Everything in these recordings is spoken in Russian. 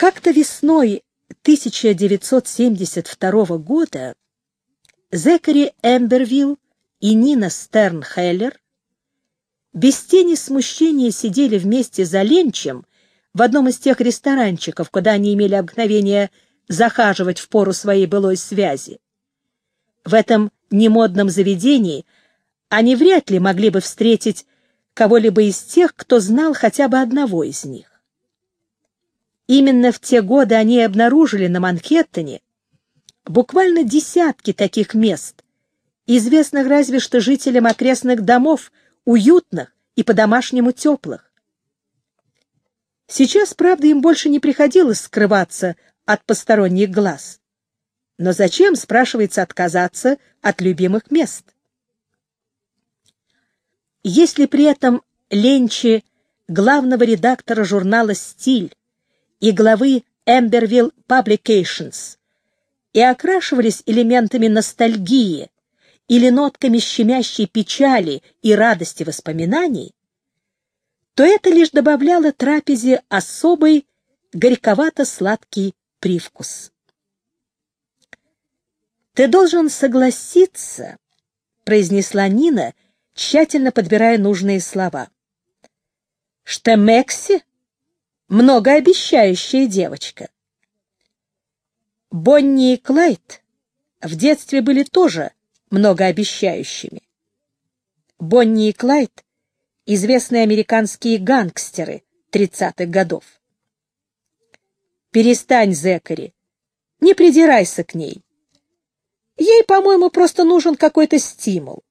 Как-то весной 1972 года Зекари Эмбервилл и Нина Стернхеллер без тени смущения сидели вместе за ленчем в одном из тех ресторанчиков, куда они имели обыкновение захаживать в пору своей былой связи. В этом немодном заведении они вряд ли могли бы встретить кого-либо из тех, кто знал хотя бы одного из них. Именно в те годы они обнаружили на Манхэттене буквально десятки таких мест, известных разве что жителям окрестных домов, уютных и по-домашнему теплых. Сейчас, правда, им больше не приходилось скрываться от посторонних глаз. Но зачем, спрашивается, отказаться от любимых мест? Если при этом Ленчи, главного редактора журнала «Стиль», и главы Emberville Publications и окрашивались элементами ностальгии или нотками щемящей печали и радости воспоминаний, то это лишь добавляло трапезе особый горьковато-сладкий привкус. «Ты должен согласиться», — произнесла Нина, тщательно подбирая нужные слова, — «что Мекси многообещающая девочка. Бонни и Клайд в детстве были тоже многообещающими. Бонни и Клайд — известные американские гангстеры 30-х годов. «Перестань, Зекари, не придирайся к ней. Ей, по-моему, просто нужен какой-то стимул.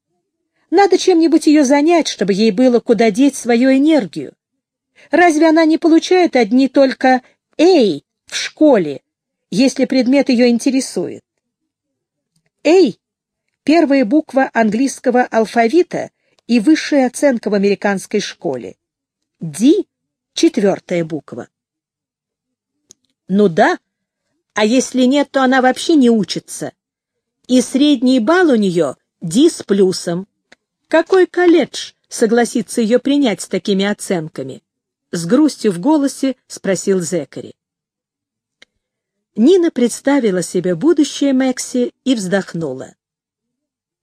Надо чем-нибудь ее занять, чтобы ей было куда деть свою энергию. Разве она не получает одни только «Эй» в школе, если предмет ее интересует? «Эй» — первая буква английского алфавита и высшая оценка в американской школе. «Ди» — четвертая буква. Ну да, а если нет, то она вообще не учится. И средний балл у нее «Ди» с плюсом. Какой колледж согласится ее принять с такими оценками? С грустью в голосе спросил Зекари. Нина представила себе будущее Мэкси и вздохнула.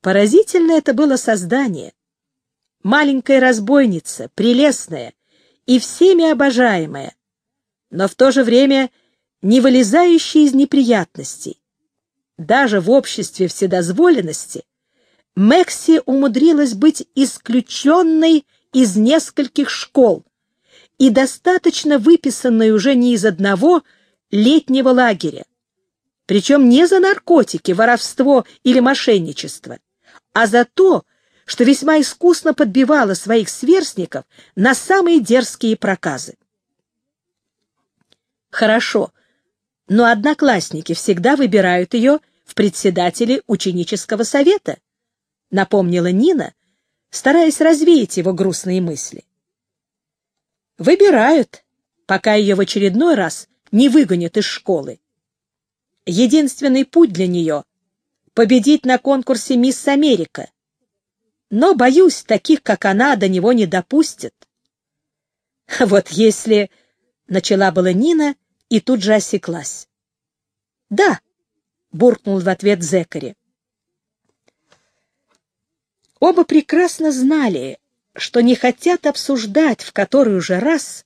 Поразительно это было создание. Маленькая разбойница, прелестная и всеми обожаемая, но в то же время не вылезающая из неприятностей. Даже в обществе вседозволенности Мэкси умудрилась быть исключенной из нескольких школ, и достаточно выписанной уже не из одного летнего лагеря. Причем не за наркотики, воровство или мошенничество, а за то, что весьма искусно подбивала своих сверстников на самые дерзкие проказы. Хорошо, но одноклассники всегда выбирают ее в председатели ученического совета, напомнила Нина, стараясь развеять его грустные мысли. Выбирают, пока ее в очередной раз не выгонят из школы. Единственный путь для нее — победить на конкурсе «Мисс Америка». Но, боюсь, таких, как она, до него не допустят. Вот если... — начала была Нина и тут же осеклась. «Да», — буркнул в ответ Зекари. Оба прекрасно знали, что не хотят обсуждать в который уже раз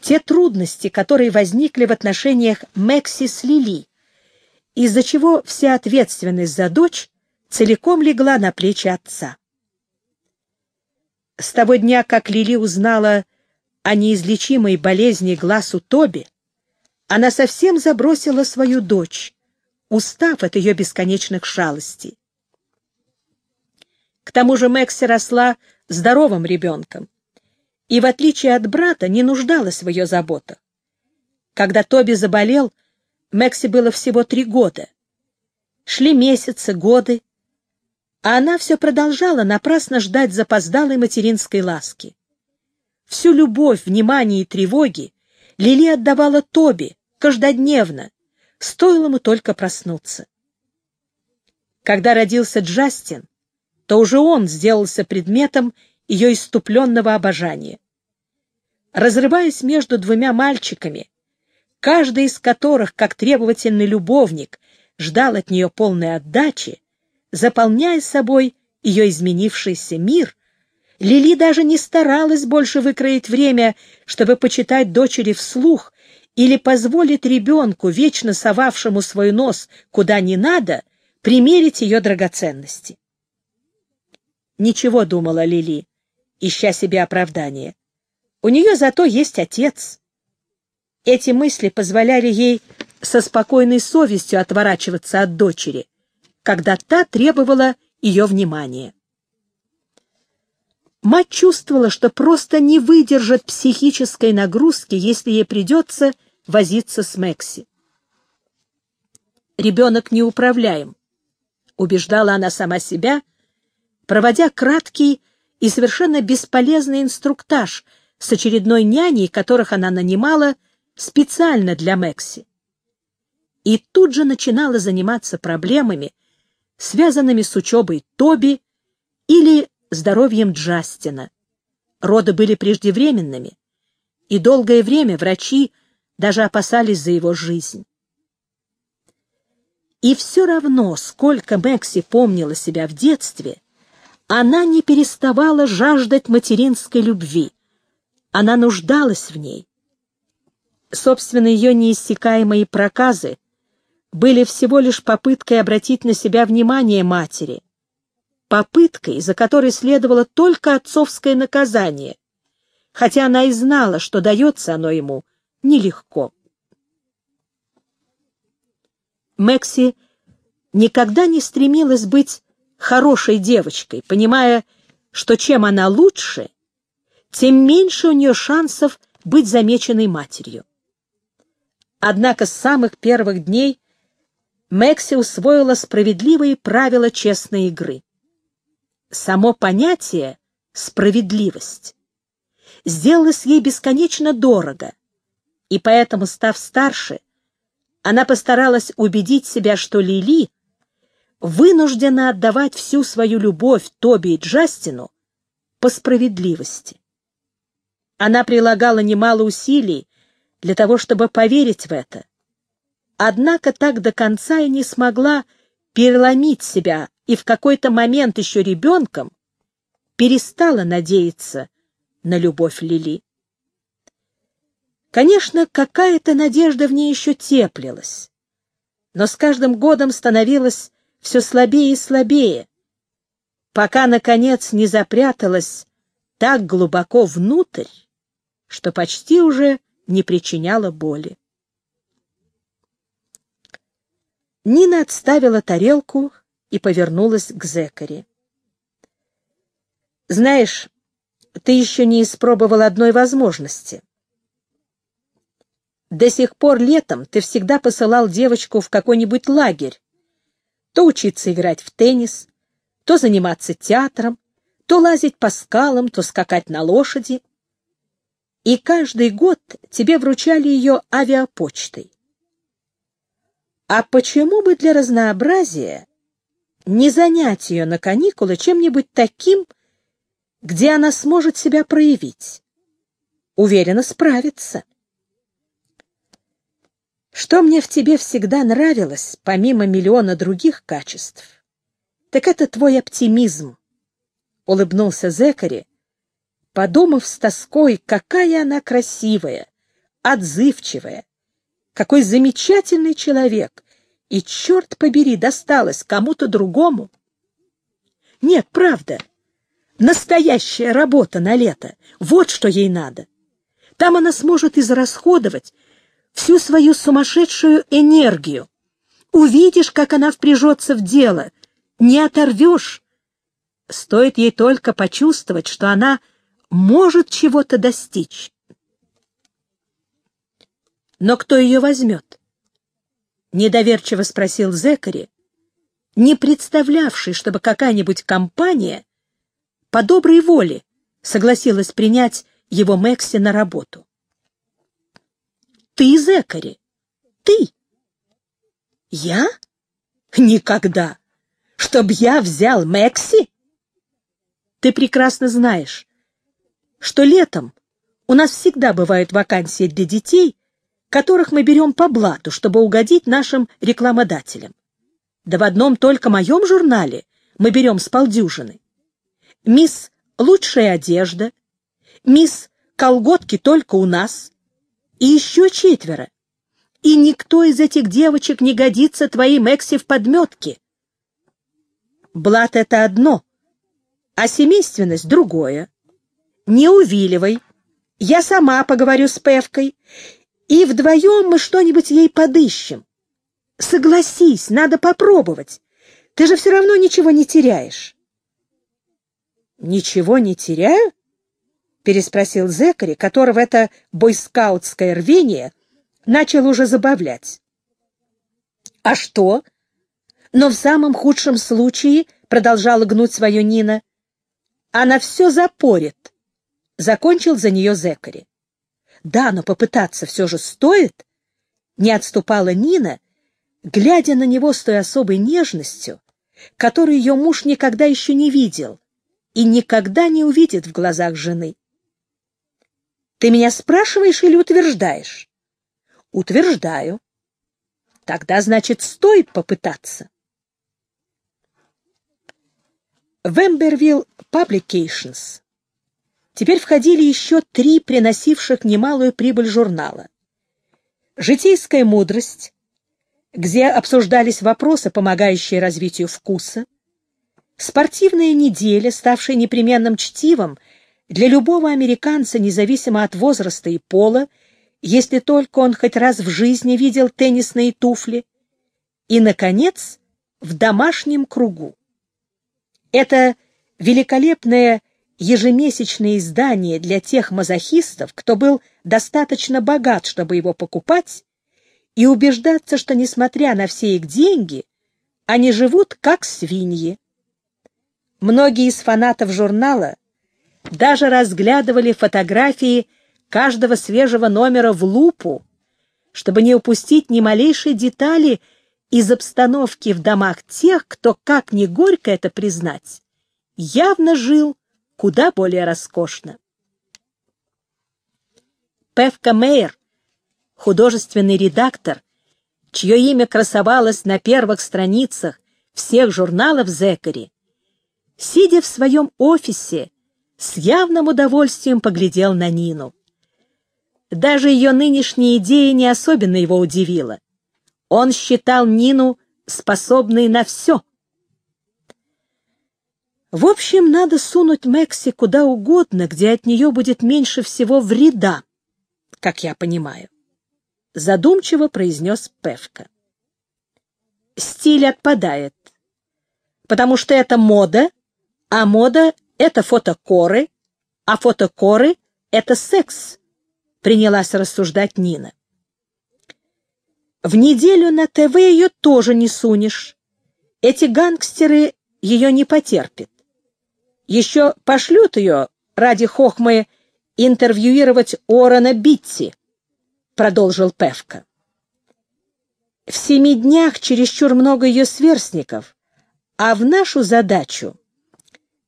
те трудности, которые возникли в отношениях Мэкси с Лили, из-за чего вся ответственность за дочь целиком легла на плечи отца. С того дня, как Лили узнала о неизлечимой болезни глаз у Тоби, она совсем забросила свою дочь, устав от ее бесконечных шалостей. К тому же Мэкси росла здоровым ребенком и, в отличие от брата, не нуждалась в ее заботах. Когда Тоби заболел, Мэкси было всего три года. Шли месяцы, годы, а она все продолжала напрасно ждать запоздалой материнской ласки. Всю любовь, внимание и тревоги Лили отдавала Тоби каждодневно, стоило ему только проснуться. Когда родился Джастин, то уже он сделался предметом ее иступленного обожания. Разрываясь между двумя мальчиками, каждый из которых, как требовательный любовник, ждал от нее полной отдачи, заполняя собой ее изменившийся мир, Лили даже не старалась больше выкроить время, чтобы почитать дочери вслух или позволить ребенку, вечно совавшему свой нос куда не надо, примерить ее драгоценности. Ничего, думала Лили, ища себе оправдание. У нее зато есть отец. Эти мысли позволяли ей со спокойной совестью отворачиваться от дочери, когда та требовала ее внимания. Мать чувствовала, что просто не выдержит психической нагрузки, если ей придется возиться с Мэкси. «Ребенок неуправляем», — убеждала она сама себя, проводя краткий и совершенно бесполезный инструктаж с очередной няней, которых она нанимала специально для Мэкси. И тут же начинала заниматься проблемами, связанными с учебой Тоби или здоровьем Джастина. Роды были преждевременными, и долгое время врачи даже опасались за его жизнь. И все равно, сколько Мэкси помнила себя в детстве, она не переставала жаждать материнской любви. Она нуждалась в ней. Собственно, ее неиссякаемые проказы были всего лишь попыткой обратить на себя внимание матери, попыткой, за которой следовало только отцовское наказание, хотя она и знала, что дается оно ему нелегко. Мэкси никогда не стремилась быть хорошей девочкой, понимая, что чем она лучше, тем меньше у нее шансов быть замеченной матерью. Однако с самых первых дней Мэкси усвоила справедливые правила честной игры. Само понятие «справедливость» сделалось ей бесконечно дорого, и поэтому, став старше, она постаралась убедить себя, что Лили вынуждена отдавать всю свою любовь Тоби и Джастину по справедливости. Она прилагала немало усилий для того, чтобы поверить в это, однако так до конца и не смогла переломить себя и в какой-то момент еще ребенком перестала надеяться на любовь Лили. Конечно, какая-то надежда в ней еще теплилась, но с каждым годом становилась все слабее и слабее, пока, наконец, не запряталась так глубоко внутрь, что почти уже не причиняла боли. Нина отставила тарелку и повернулась к Зекаре. «Знаешь, ты еще не испробовал одной возможности. До сих пор летом ты всегда посылал девочку в какой-нибудь лагерь, то учиться играть в теннис, то заниматься театром, то лазить по скалам, то скакать на лошади. И каждый год тебе вручали ее авиапочтой. А почему бы для разнообразия не занять ее на каникулы чем-нибудь таким, где она сможет себя проявить? Уверена, справится. Что мне в тебе всегда нравилось, помимо миллиона других качеств, так это твой оптимизм, — улыбнулся Зекари, подумав с тоской, какая она красивая, отзывчивая, какой замечательный человек, и, черт побери, досталось кому-то другому. Нет, правда, настоящая работа на лето, вот что ей надо. Там она сможет израсходовать всю свою сумасшедшую энергию. Увидишь, как она впряжется в дело, не оторвешь. Стоит ей только почувствовать, что она может чего-то достичь. Но кто ее возьмет? Недоверчиво спросил Зекари, не представлявший, чтобы какая-нибудь компания по доброй воле согласилась принять его Мэкси на работу. Ты, Зекари, ты. Я? Никогда. Чтоб я взял Мэкси? Ты прекрасно знаешь, что летом у нас всегда бывают вакансии для детей, которых мы берем по блату, чтобы угодить нашим рекламодателям. Да в одном только моем журнале мы берем с полдюжины. Мисс «Лучшая одежда», мисс «Колготки только у нас» и еще четверо. И никто из этих девочек не годится твоей Мэкси в подметке. Блат — это одно, а семейственность — другое. Не увиливай. Я сама поговорю с Певкой, и вдвоем мы что-нибудь ей подыщем. Согласись, надо попробовать. Ты же все равно ничего не теряешь. Ничего не теряю? Переспросил Зекари, которого это бойскаутское рвение начал уже забавлять. А что? Но в самом худшем случае, продолжала гнуть свое Нина, она все запорит. Закончил за нее Зекари. Да, но попытаться все же стоит. Не отступала Нина, глядя на него с той особой нежностью, которую ее муж никогда еще не видел и никогда не увидит в глазах жены. Ты меня спрашиваешь или утверждаешь? Утверждаю. Тогда, значит, стоит попытаться. В Эмбервилл Publications теперь входили еще три приносивших немалую прибыль журнала. «Житейская мудрость», где обсуждались вопросы, помогающие развитию вкуса, спортивная неделя, ставшая непременным чтивом для любого американца, независимо от возраста и пола, если только он хоть раз в жизни видел теннисные туфли, и, наконец, в домашнем кругу. Это великолепное ежемесячное издание для тех мазохистов, кто был достаточно богат, чтобы его покупать, и убеждаться, что, несмотря на все их деньги, они живут как свиньи. Многие из фанатов журнала даже разглядывали фотографии каждого свежего номера в лупу, чтобы не упустить ни малейшей детали из обстановки в домах тех, кто, как ни горько это признать, явно жил куда более роскошно. Певка Мейер художественный редактор, чье имя красовалось на первых страницах всех журналов Зекари, сидя в своем офисе, с явным удовольствием поглядел на Нину. Даже ее нынешняя идея не особенно его удивила. Он считал Нину способной на все. В общем, надо сунуть Мэкси куда угодно, где от нее будет меньше всего вреда, как я понимаю задумчиво произнес Певка. Стиль отпадает, потому что это мода, а мода — это фотокоры, а фотокоры — это секс, принялась рассуждать Нина. В неделю на ТВ ее тоже не сунешь. Эти гангстеры ее не потерпят. Еще пошлют ее ради хохмы интервьюировать Орона Битти, продолжил Певка. В семи днях чересчур много ее сверстников, а в нашу задачу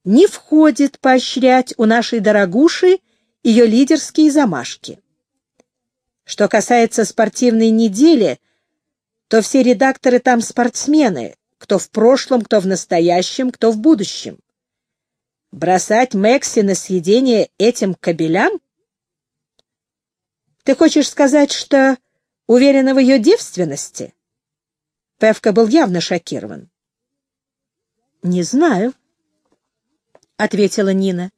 не входит поощрять у нашей дорогуши ее лидерские замашки. Что касается спортивной недели, то все редакторы там спортсмены, кто в прошлом, кто в настоящем, кто в будущем. Бросать Мэкси на съедение этим кабелям ты хочешь сказать, что уверена в ее девственности? Певка был явно шокирован. Не знаю, ответила Нина.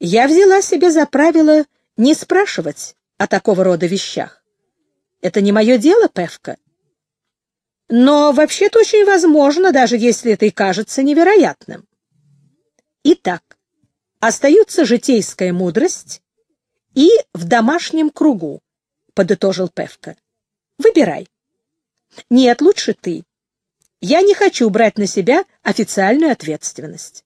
Я взяла себе за правило не спрашивать о такого рода вещах. Это не мое дело, Певка. Но вообще-то очень возможно, даже если это и кажется невероятным. Итак, остается житейская мудрость и в домашнем кругу, — подытожил Певка. — Выбирай. — Нет, лучше ты. Я не хочу брать на себя официальную ответственность. —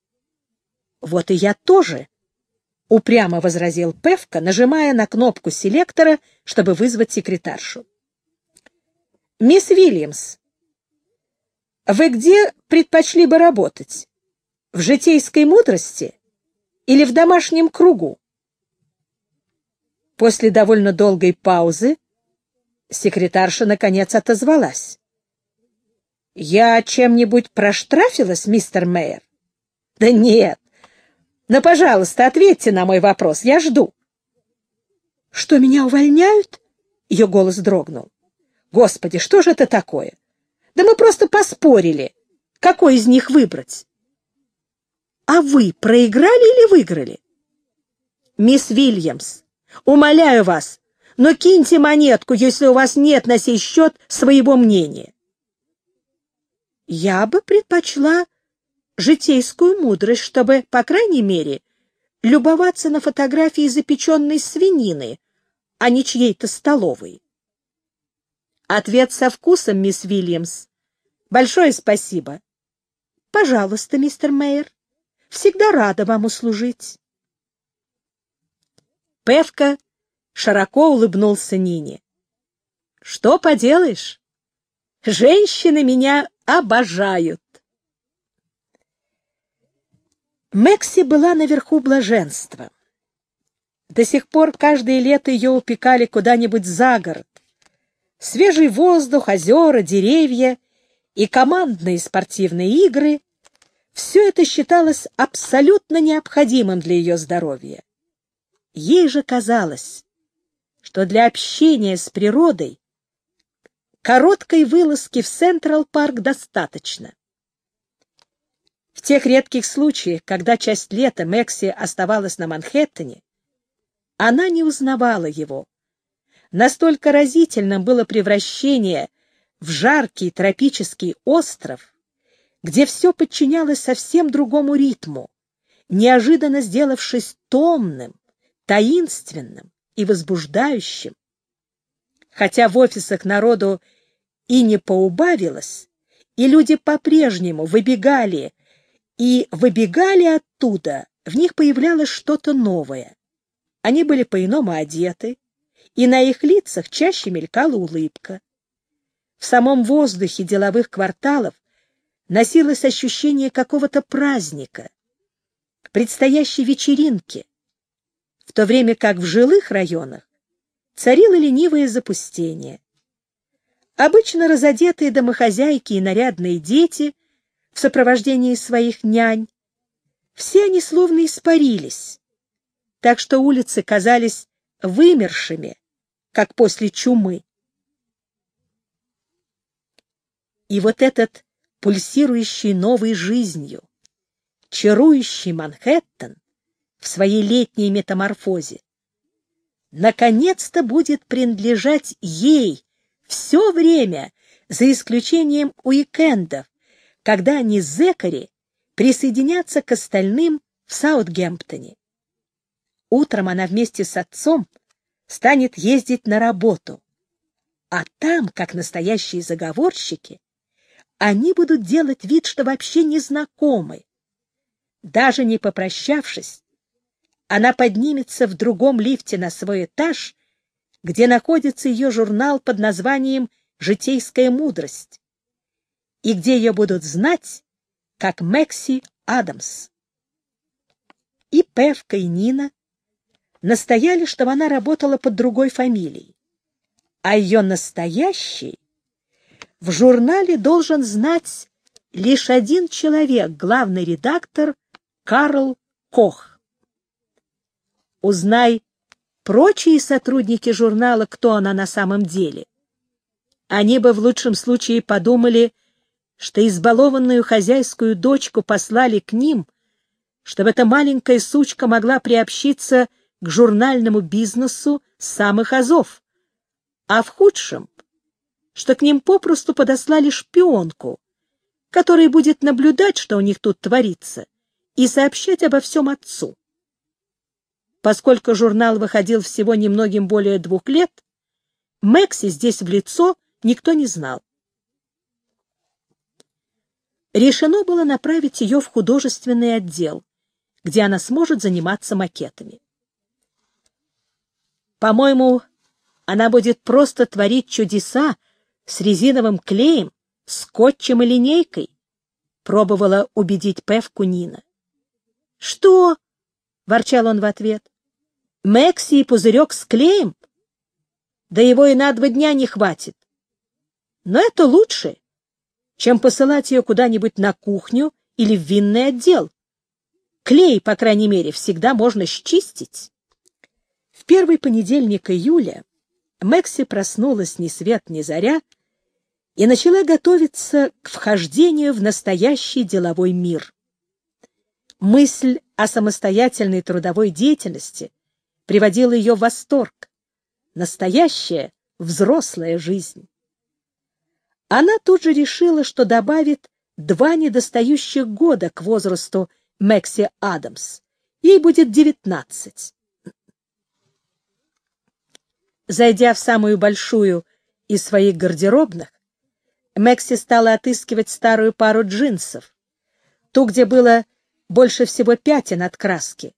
Вот и я тоже, — упрямо возразил Певка, нажимая на кнопку селектора, чтобы вызвать секретаршу. — Мисс Вильямс, вы где предпочли бы работать? В житейской мудрости или в домашнем кругу? После довольно долгой паузы Секретарша, наконец, отозвалась. «Я чем-нибудь проштрафилась, мистер Мэйер?» «Да нет. Но, пожалуйста, ответьте на мой вопрос. Я жду». «Что, меня увольняют?» Ее голос дрогнул. «Господи, что же это такое? Да мы просто поспорили, какой из них выбрать». «А вы проиграли или выиграли?» «Мисс Вильямс, умоляю вас, но киньте монетку, если у вас нет на сей счет своего мнения». «Я бы предпочла житейскую мудрость, чтобы, по крайней мере, любоваться на фотографии запеченной свинины, а не чьей-то столовой. Ответ со вкусом, мисс Вильямс. Большое спасибо. Пожалуйста, мистер Мейер. Всегда рада вам услужить. Певка широко улыбнулся Нине. Что поделаешь? Женщины меня обожают. Мекси была наверху блаженства. До сих пор каждое лето ее упекали куда-нибудь за город. Свежий воздух, озера, деревья и командные спортивные игры — все это считалось абсолютно необходимым для ее здоровья. Ей же казалось, что для общения с природой короткой вылазки в Централ-парк достаточно. В тех редких случаях, когда часть лета Мекси оставалась на Манхэттене, она не узнавала его. Настолько разительным было превращение в жаркий тропический остров, где все подчинялось совсем другому ритму, неожиданно сделавшись томным, таинственным и возбуждающим. Хотя в офисах народу и не поубавилось, и люди по-прежнему выбегали и выбегали оттуда, в них появлялось что-то новое. Они были по-иному одеты, и на их лицах чаще мелькала улыбка. В самом воздухе деловых кварталов носилось ощущение какого-то праздника, предстоящей вечеринки, в то время как в жилых районах царило ленивое запустение. Обычно разодетые домохозяйки и нарядные дети в сопровождении своих нянь, все они словно испарились, так что улицы казались вымершими, как после чумы. И вот этот пульсирующий новой жизнью, чарующий Манхэттен в своей летней метаморфозе, наконец-то будет принадлежать ей все время, за исключением уикендов, когда они с Зекари присоединятся к остальным в Саутгемптоне. Утром она вместе с отцом станет ездить на работу, а там, как настоящие заговорщики, они будут делать вид, что вообще не знакомы. Даже не попрощавшись, она поднимется в другом лифте на свой этаж, где находится ее журнал под названием «Житейская мудрость», и где ее будут знать как Мэкси Адамс. И Певка, и Нина настояли, чтобы она работала под другой фамилией, а ее настоящий в журнале должен знать лишь один человек, главный редактор Карл Кох. Узнай прочие сотрудники журнала, кто она на самом деле. Они бы в лучшем случае подумали, что избалованную хозяйскую дочку послали к ним, чтобы эта маленькая сучка могла приобщиться к журнальному бизнесу самых азов, а в худшем, что к ним попросту подослали шпионку, которая будет наблюдать, что у них тут творится, и сообщать обо всем отцу. Поскольку журнал выходил всего немногим более двух лет, Мэкси здесь в лицо никто не знал. Решено было направить ее в художественный отдел, где она сможет заниматься макетами. По-моему, она будет просто творить чудеса с резиновым клеем, скотчем и линейкой, — пробовала убедить Певку Нина. — Что? — ворчал он в ответ. — Мэкси и пузырек с клеем? да его и на два дня не хватит. Но это лучше, чем посылать ее куда-нибудь на кухню или в винный отдел. Клей, по крайней мере, всегда можно счистить. В первый понедельник июля Мэкси проснулась ни свет ни заря и начала готовиться к вхождению в настоящий деловой мир. Мысль о самостоятельной трудовой деятельности приводила ее в восторг. Настоящая взрослая жизнь. Она тут же решила, что добавит два недостающих года к возрасту Мэкси Адамс. Ей будет девятнадцать. Зайдя в самую большую из своих гардеробных, Мэкси стала отыскивать старую пару джинсов, ту, где было больше всего пятен от краски,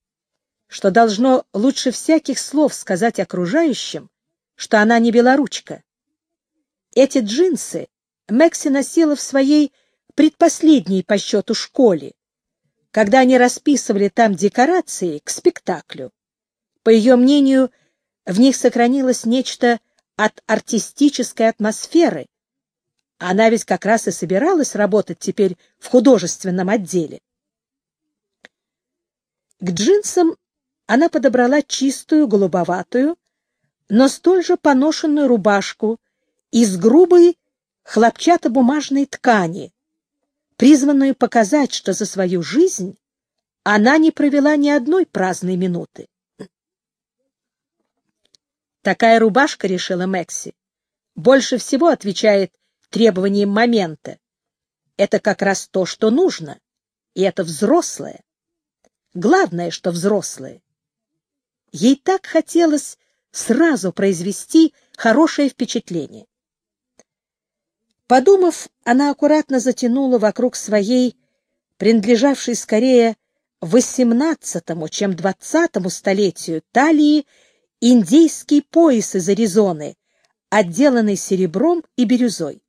что должно лучше всяких слов сказать окружающим, что она не белоручка. Эти джинсы Мэкси носила в своей предпоследней по счету школе, когда они расписывали там декорации к спектаклю. По ее мнению, в них сохранилось нечто от артистической атмосферы. Она ведь как раз и собиралась работать теперь в художественном отделе. К джинсам она подобрала чистую, голубоватую, но столь же поношенную рубашку из грубой хлопчатобумажной ткани, призванную показать, что за свою жизнь она не провела ни одной праздной минуты. Такая рубашка, решила Мэкси, больше всего отвечает требованиям момента. Это как раз то, что нужно, и это взрослое. Главное, что взрослое. Ей так хотелось сразу произвести хорошее впечатление. Подумав, она аккуратно затянула вокруг своей, принадлежавшей скорее XVIII, чем XX столетию, талии индейский пояс из Аризоны, отделанный серебром и бирюзой.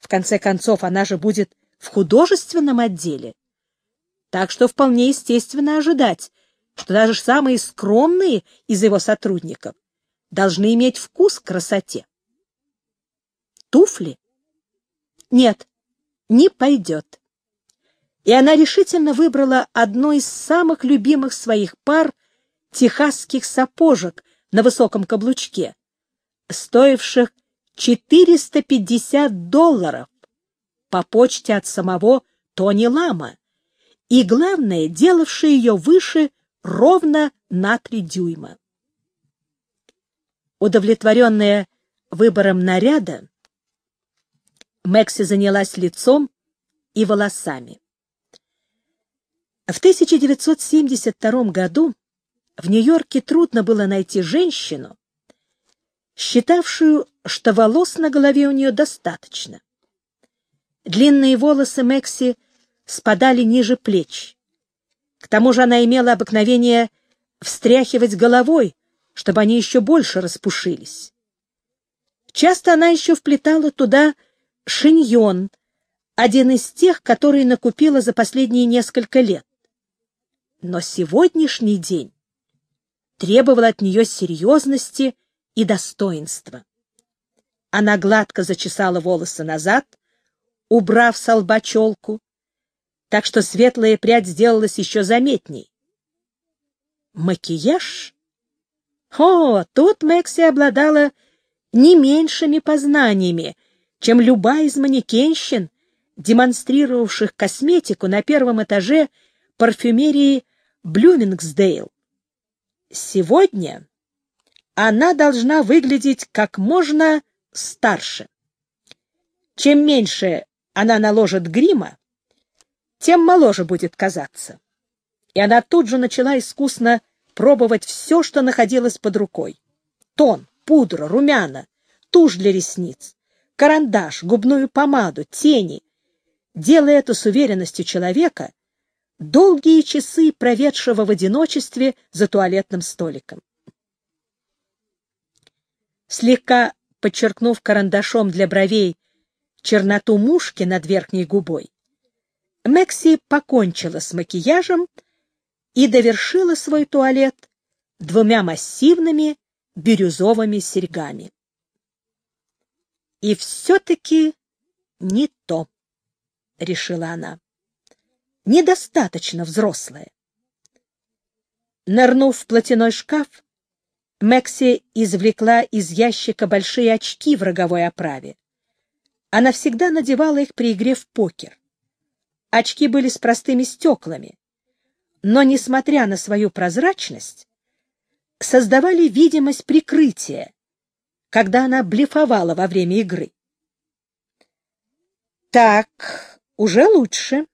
В конце концов, она же будет в художественном отделе. Так что вполне естественно ожидать, что даже самые скромные из его сотрудников должны иметь вкус к красоте. Туфли? Нет, не пойдет. И она решительно выбрала одну из самых любимых своих пар техасских сапожек на высоком каблучке, стоивших 450 долларов по почте от самого Тони Лама, и, главное, делавшие ее выше ровно на три дюйма. Удовлетворенная выбором наряда, Мэкси занялась лицом и волосами. В 1972 году в Нью-Йорке трудно было найти женщину, считавшую, что волос на голове у нее достаточно. Длинные волосы Мэкси спадали ниже плеч. К тому же она имела обыкновение встряхивать головой, чтобы они еще больше распушились. Часто она еще вплетала туда шиньон, один из тех, которые накупила за последние несколько лет. Но сегодняшний день требовал от нее серьезности и достоинства. Она гладко зачесала волосы назад, убрав с лба челку, так что светлая прядь сделалась еще заметней. Макияж? О, тут Мэкси обладала не меньшими познаниями, чем любая из манекенщин, демонстрировавших косметику на первом этаже парфюмерии Блюмингсдейл. Сегодня она должна выглядеть как можно старше. Чем меньше она наложит грима, тем моложе будет казаться. И она тут же начала искусно пробовать все, что находилось под рукой. Тон, пудра, румяна, тушь для ресниц, карандаш, губную помаду, тени. Делая это с уверенностью человека, долгие часы проведшего в одиночестве за туалетным столиком. Слегка подчеркнув карандашом для бровей черноту мушки над верхней губой, Мэкси покончила с макияжем и довершила свой туалет двумя массивными бирюзовыми серьгами. И все-таки не то, — решила она. Недостаточно взрослая. Нырнув в платяной шкаф, Мэкси извлекла из ящика большие очки в роговой оправе. Она всегда надевала их при игре в покер. Очки были с простыми стеклами, но, несмотря на свою прозрачность, создавали видимость прикрытия, когда она блефовала во время игры. Так, уже лучше.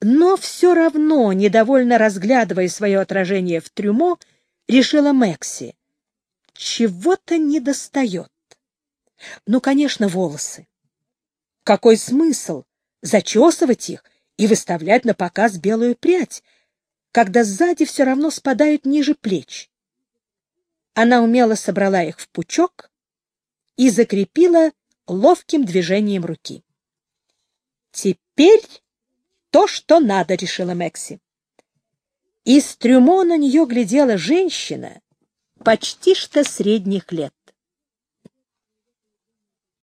Но все равно, недовольно разглядывая свое отражение в трюмо, решила Мэкси. Чего-то недостает. Ну, конечно, волосы. Какой смысл зачесывать их и выставлять на показ белую прядь, когда сзади все равно спадают ниже плеч? Она умело собрала их в пучок и закрепила ловким движением руки. «Теперь то, что надо», — решила Мэкси. Из трюмо на нее глядела женщина почти что средних лет.